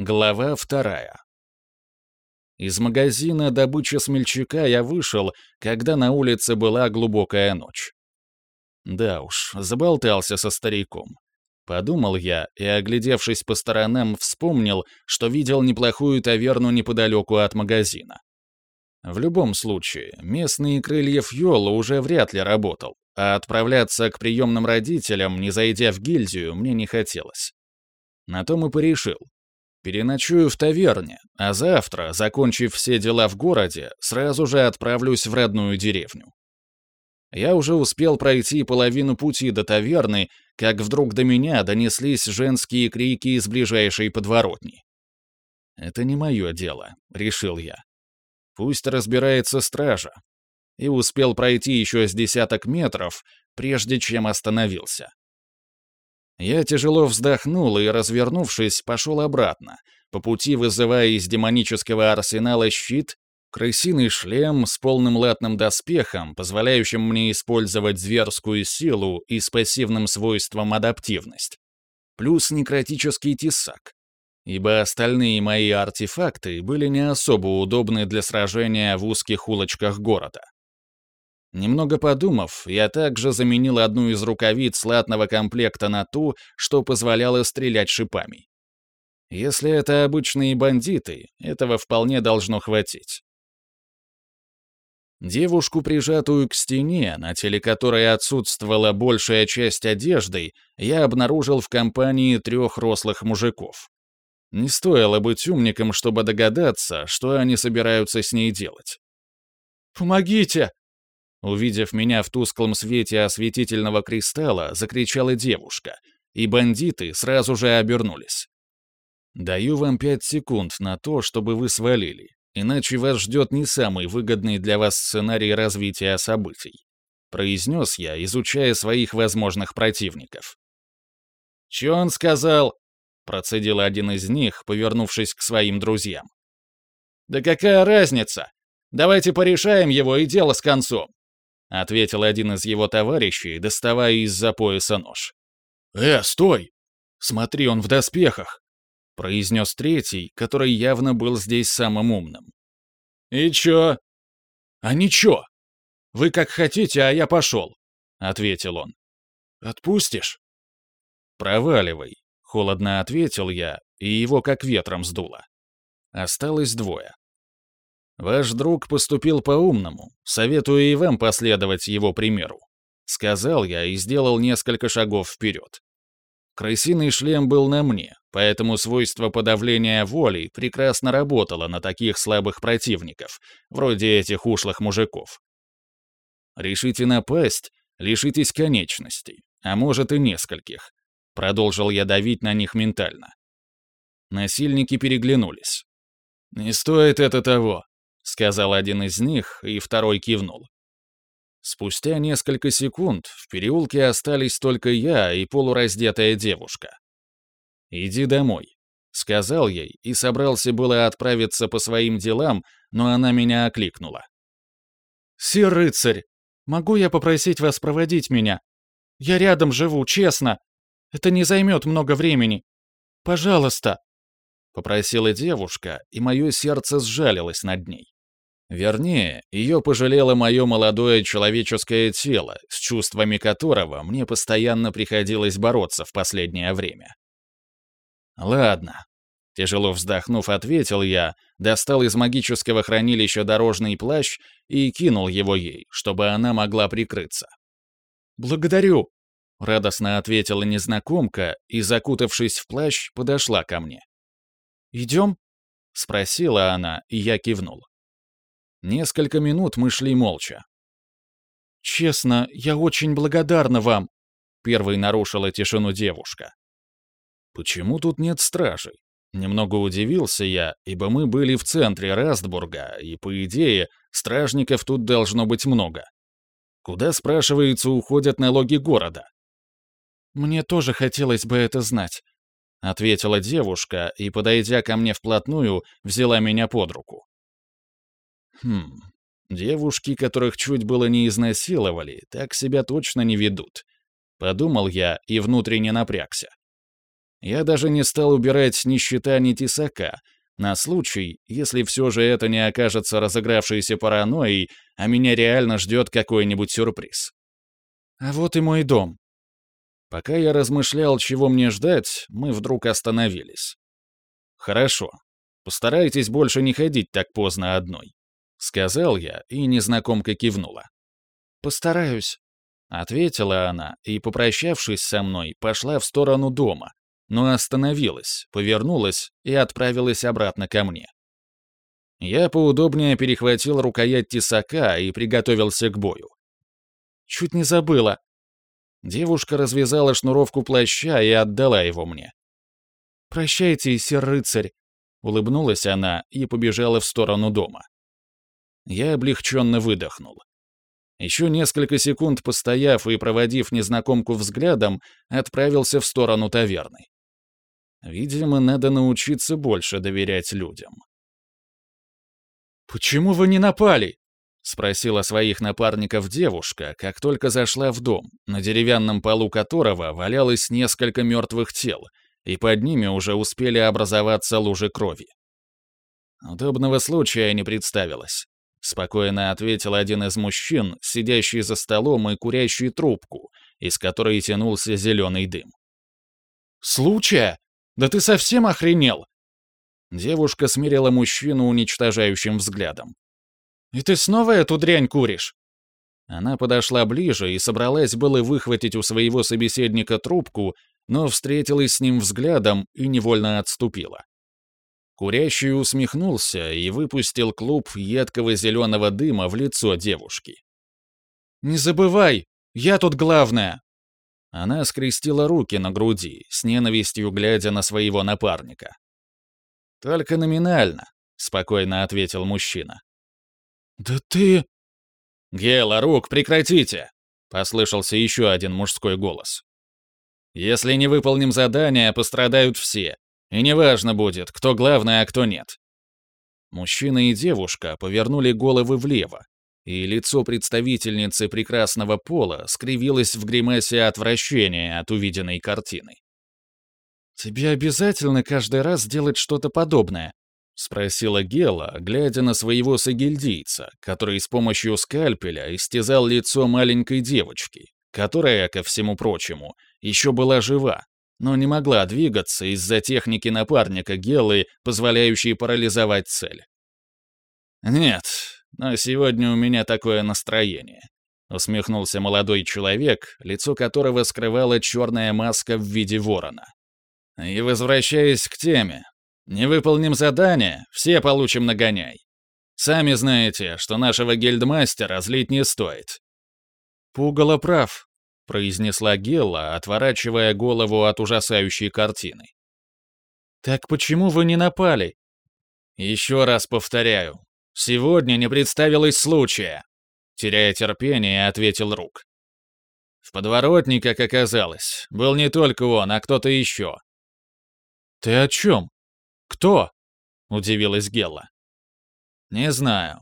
Глава вторая. Из магазина добычи смельчака я вышел, когда на улице была глубокая ночь. Да уж, заболтался со стариком. Подумал я и, оглядевшись по сторонам, вспомнил, что видел неплохую таверну неподалеку от магазина. В любом случае, местный крыльев Йола уже вряд ли работал, а отправляться к приемным родителям, не зайдя в гильдию, мне не хотелось. На том и порешил. Переночую в таверне, а завтра, закончив все дела в городе, сразу же отправлюсь в родную деревню. Я уже успел пройти половину пути до таверны, как вдруг до меня донеслись женские крики из ближайшей подворотни. «Это не мое дело», — решил я. «Пусть разбирается стража». И успел пройти еще с десяток метров, прежде чем остановился. Я тяжело вздохнул и, развернувшись, пошел обратно, по пути вызывая из демонического арсенала щит, крысиный шлем с полным латным доспехом, позволяющим мне использовать зверскую силу и с пассивным свойством адаптивность, плюс некротический тесак, ибо остальные мои артефакты были не особо удобны для сражения в узких улочках города. Немного подумав, я также заменил одну из рукавиц латного комплекта на ту, что позволяло стрелять шипами. Если это обычные бандиты, этого вполне должно хватить. Девушку, прижатую к стене, на теле которой отсутствовала большая часть одежды, я обнаружил в компании трех рослых мужиков. Не стоило быть умником, чтобы догадаться, что они собираются с ней делать. «Помогите!» Увидев меня в тусклом свете осветительного кристалла, закричала девушка, и бандиты сразу же обернулись. «Даю вам пять секунд на то, чтобы вы свалили, иначе вас ждет не самый выгодный для вас сценарий развития событий», произнес я, изучая своих возможных противников. «Чё он сказал?» процедил один из них, повернувшись к своим друзьям. «Да какая разница? Давайте порешаем его и дело с концом. — ответил один из его товарищей, доставая из-за пояса нож. «Э, стой! Смотри, он в доспехах!» — произнес третий, который явно был здесь самым умным. «И чё?» «А ничего. Вы как хотите, а я пошел», — ответил он. «Отпустишь?» «Проваливай», — холодно ответил я, и его как ветром сдуло. Осталось двое. Ваш друг поступил по-умному, советую и вам последовать его примеру. Сказал я и сделал несколько шагов вперед. Крысиный шлем был на мне, поэтому свойство подавления воли прекрасно работало на таких слабых противников, вроде этих ушлых мужиков. Решите напасть, лишитесь конечностей, а может и нескольких. Продолжил я давить на них ментально. Насильники переглянулись. «Не стоит это того», сказал один из них, и второй кивнул. Спустя несколько секунд в переулке остались только я и полураздетая девушка. «Иди домой», — сказал ей и собрался было отправиться по своим делам, но она меня окликнула. «Сир рыцарь, могу я попросить вас проводить меня? Я рядом живу, честно. Это не займет много времени. Пожалуйста», — попросила девушка, и мое сердце сжалилось над ней. Вернее, ее пожалело мое молодое человеческое тело, с чувствами которого мне постоянно приходилось бороться в последнее время. «Ладно», — тяжело вздохнув, ответил я, достал из магического хранилища дорожный плащ и кинул его ей, чтобы она могла прикрыться. «Благодарю», — радостно ответила незнакомка и, закутавшись в плащ, подошла ко мне. «Идем?» — спросила она, и я кивнул. Несколько минут мы шли молча. «Честно, я очень благодарна вам», — первой нарушила тишину девушка. «Почему тут нет стражей?» Немного удивился я, ибо мы были в центре Растбурга, и, по идее, стражников тут должно быть много. Куда, спрашивается, уходят налоги города? «Мне тоже хотелось бы это знать», — ответила девушка и, подойдя ко мне вплотную, взяла меня под руку. Хм, девушки, которых чуть было не изнасиловали, так себя точно не ведут. Подумал я и внутренне напрягся. Я даже не стал убирать ни щита, ни тесака, на случай, если все же это не окажется разыгравшейся паранойей, а меня реально ждет какой-нибудь сюрприз. А вот и мой дом. Пока я размышлял, чего мне ждать, мы вдруг остановились. Хорошо. Постарайтесь больше не ходить так поздно одной. Сказал я, и незнакомка кивнула. «Постараюсь», — ответила она, и, попрощавшись со мной, пошла в сторону дома, но остановилась, повернулась и отправилась обратно ко мне. Я поудобнее перехватил рукоять тесака и приготовился к бою. «Чуть не забыла». Девушка развязала шнуровку плаща и отдала его мне. «Прощайте, сэр рыцарь», — улыбнулась она и побежала в сторону дома. Я облегченно выдохнул. Еще несколько секунд постояв и проводив незнакомку взглядом, отправился в сторону таверны. Видимо, надо научиться больше доверять людям. «Почему вы не напали?» — спросила своих напарников девушка, как только зашла в дом, на деревянном полу которого валялось несколько мертвых тел, и под ними уже успели образоваться лужи крови. Удобного случая не представилось. Спокойно ответил один из мужчин, сидящий за столом и курящий трубку, из которой тянулся зеленый дым. «Случая? Да ты совсем охренел?» Девушка смирила мужчину уничтожающим взглядом. «И ты снова эту дрянь куришь?» Она подошла ближе и собралась было выхватить у своего собеседника трубку, но встретилась с ним взглядом и невольно отступила. Курящий усмехнулся и выпустил клуб едкого зеленого дыма в лицо девушки. «Не забывай, я тут главная!» Она скрестила руки на груди, с ненавистью глядя на своего напарника. «Только номинально», — спокойно ответил мужчина. «Да ты...» «Гела, рук, прекратите!» — послышался еще один мужской голос. «Если не выполним задание, пострадают все, и неважно будет, кто главный, а кто нет». Мужчина и девушка повернули головы влево, и лицо представительницы прекрасного пола скривилось в гримасе отвращения от увиденной картины. «Тебе обязательно каждый раз делать что-то подобное?» — спросила Гела, глядя на своего сагильдийца, который с помощью скальпеля истязал лицо маленькой девочки, которая, ко всему прочему, еще была жива, но не могла двигаться из-за техники напарника Гелы, позволяющей парализовать цель. «Нет, но сегодня у меня такое настроение», — усмехнулся молодой человек, лицо которого скрывала черная маска в виде ворона. «И возвращаясь к теме, не выполним задание, все получим нагоняй. Сами знаете, что нашего гильдмастера злить не стоит». Пугало прав, произнесла Гелла, отворачивая голову от ужасающей картины. «Так почему вы не напали?» «Еще раз повторяю. Сегодня не представилось случая», — теряя терпение, ответил Рук. В подворотне, как оказалось, был не только он, а кто-то еще. «Ты о чем? Кто?» — удивилась Гелла. «Не знаю.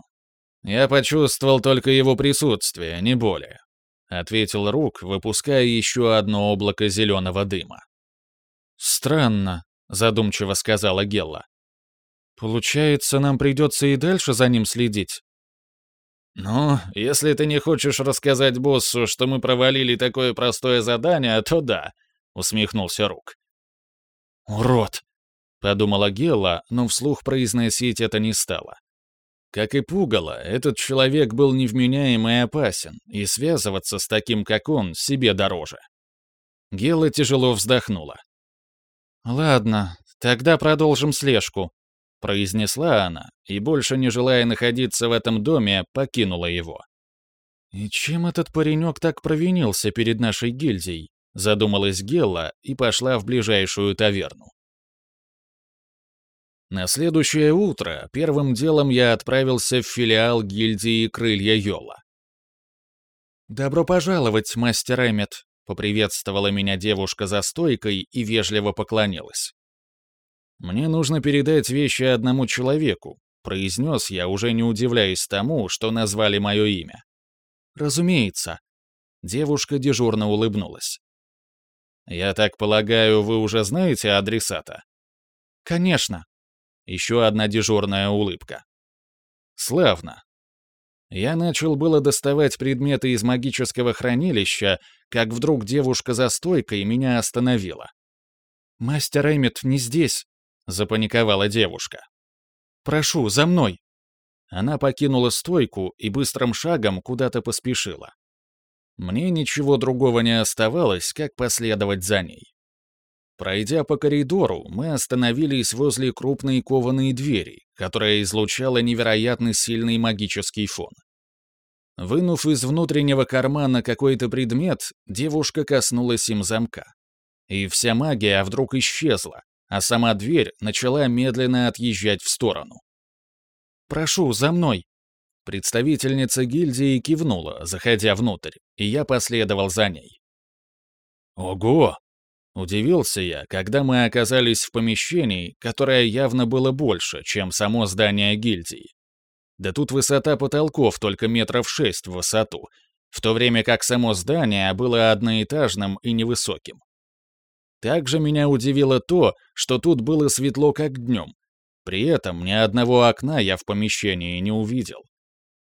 Я почувствовал только его присутствие, не более. — ответил Рук, выпуская еще одно облако зеленого дыма. «Странно», — задумчиво сказала Гелла. «Получается, нам придется и дальше за ним следить?» «Ну, если ты не хочешь рассказать боссу, что мы провалили такое простое задание, то да», — усмехнулся Рук. «Урод!» — подумала Гелла, но вслух произносить это не стала. Как и пугало, этот человек был невменяем и опасен, и связываться с таким, как он, себе дороже. Гела тяжело вздохнула. «Ладно, тогда продолжим слежку», — произнесла она, и, больше не желая находиться в этом доме, покинула его. «И чем этот паренек так провинился перед нашей гильдией?» — задумалась Гелла и пошла в ближайшую таверну. На следующее утро первым делом я отправился в филиал гильдии «Крылья Йола». «Добро пожаловать, мастер Эммет», — поприветствовала меня девушка за стойкой и вежливо поклонилась. «Мне нужно передать вещи одному человеку», — произнес я, уже не удивляясь тому, что назвали мое имя. «Разумеется». Девушка дежурно улыбнулась. Я так полагаю, вы уже знаете адресата? Конечно. Еще одна дежурная улыбка. Славно. Я начал было доставать предметы из магического хранилища, как вдруг девушка за стойкой меня остановила. «Мастер Эммет не здесь», — запаниковала девушка. «Прошу, за мной». Она покинула стойку и быстрым шагом куда-то поспешила. Мне ничего другого не оставалось, как последовать за ней. Пройдя по коридору, мы остановились возле крупной кованой двери, которая излучала невероятно сильный магический фон. Вынув из внутреннего кармана какой-то предмет, девушка коснулась им замка. И вся магия вдруг исчезла, а сама дверь начала медленно отъезжать в сторону. «Прошу, за мной!» Представительница гильдии кивнула, заходя внутрь, и я последовал за ней. «Ого!» — удивился я, когда мы оказались в помещении, которое явно было больше, чем само здание гильдии. Да тут высота потолков только метров шесть в высоту, в то время как само здание было одноэтажным и невысоким. Также меня удивило то, что тут было светло как днем. При этом ни одного окна я в помещении не увидел.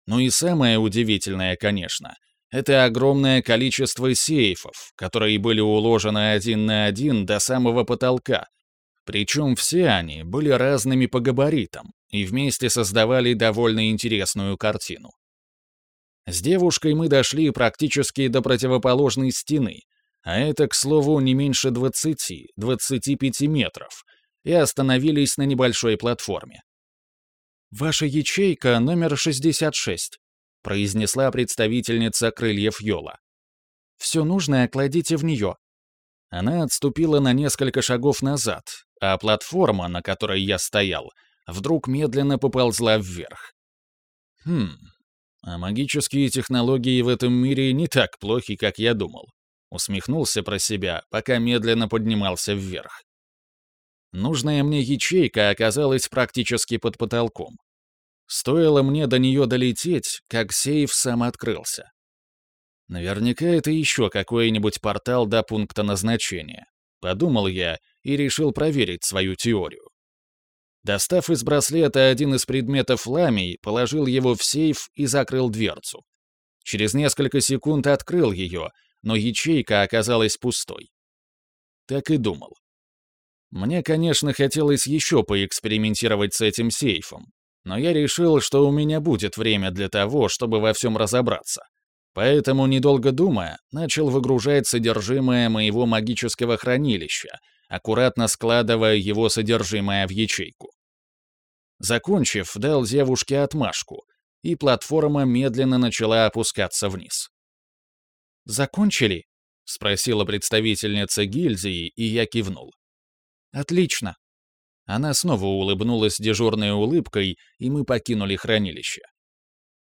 Ну и самое удивительное, конечно, это огромное количество сейфов, которые были уложены один на один до самого потолка. Причем все они были разными по габаритам и вместе создавали довольно интересную картину. С девушкой мы дошли практически до противоположной стены, а это, к слову, не меньше 20-25 метров, и остановились на небольшой платформе. «Ваша ячейка номер 66», — произнесла представительница крыльев Йола. «Все нужное кладите в нее». Она отступила на несколько шагов назад, а платформа, на которой я стоял, вдруг медленно поползла вверх. Хм, а магические технологии в этом мире не так плохи, как я думал. Усмехнулся про себя, пока медленно поднимался вверх. Нужная мне ячейка оказалась практически под потолком. Стоило мне до нее долететь, как сейф сам открылся. Наверняка это еще какой-нибудь портал до пункта назначения. Подумал я и решил проверить свою теорию. Достав из браслета один из предметов ламий, положил его в сейф и закрыл дверцу. Через несколько секунд открыл ее, но ячейка оказалась пустой. Так и думал. Мне, конечно, хотелось еще поэкспериментировать с этим сейфом, но я решил, что у меня будет время для того, чтобы во всем разобраться. Поэтому, недолго думая, начал выгружать содержимое моего магического хранилища, аккуратно складывая его содержимое в ячейку. Закончив, дал девушке отмашку, и платформа медленно начала опускаться вниз. «Закончили?» — спросила представительница гильдии, и я кивнул. «Отлично». Она снова улыбнулась дежурной улыбкой, и мы покинули хранилище.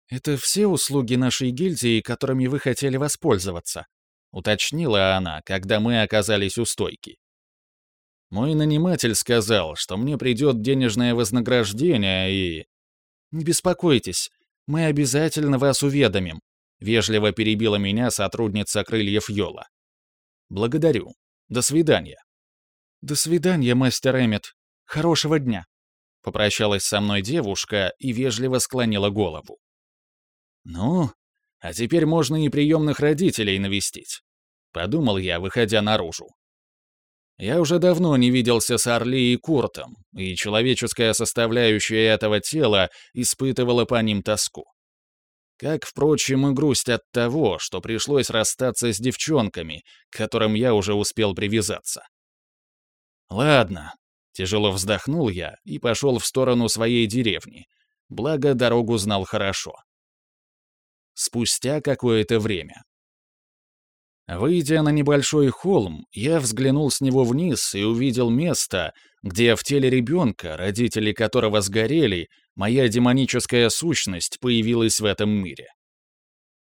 «Это все услуги нашей гильдии, которыми вы хотели воспользоваться», — уточнила она, когда мы оказались у стойки. Мой наниматель сказал, что мне придет денежное вознаграждение и... «Не беспокойтесь, мы обязательно вас уведомим», — вежливо перебила меня сотрудница крыльев Йола. «Благодарю. До свидания». «До свидания, мастер Эммет. Хорошего дня!» Попрощалась со мной девушка и вежливо склонила голову. «Ну, а теперь можно и приемных родителей навестить», — подумал я, выходя наружу. Я уже давно не виделся с Орли и Куртом, и человеческая составляющая этого тела испытывала по ним тоску. Как, впрочем, и грусть от того, что пришлось расстаться с девчонками, к которым я уже успел привязаться. Ладно, тяжело вздохнул я и пошел в сторону своей деревни, благо дорогу знал хорошо. Спустя какое-то время. Выйдя на небольшой холм, я взглянул с него вниз и увидел место, где в теле ребенка, родители которого сгорели, моя демоническая сущность появилась в этом мире.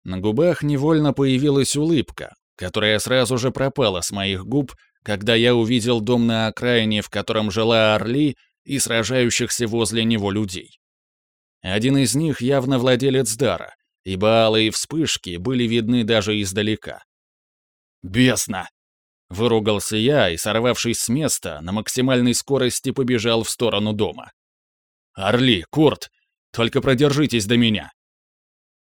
На губах невольно появилась улыбка, которая сразу же пропала с моих губ, когда я увидел дом на окраине, в котором жила Орли, и сражающихся возле него людей. Один из них явно владелец дара, ибо алые вспышки были видны даже издалека. «Бесно!» Выругался я и, сорвавшись с места, на максимальной скорости побежал в сторону дома. «Орли, Курт, только продержитесь до меня!»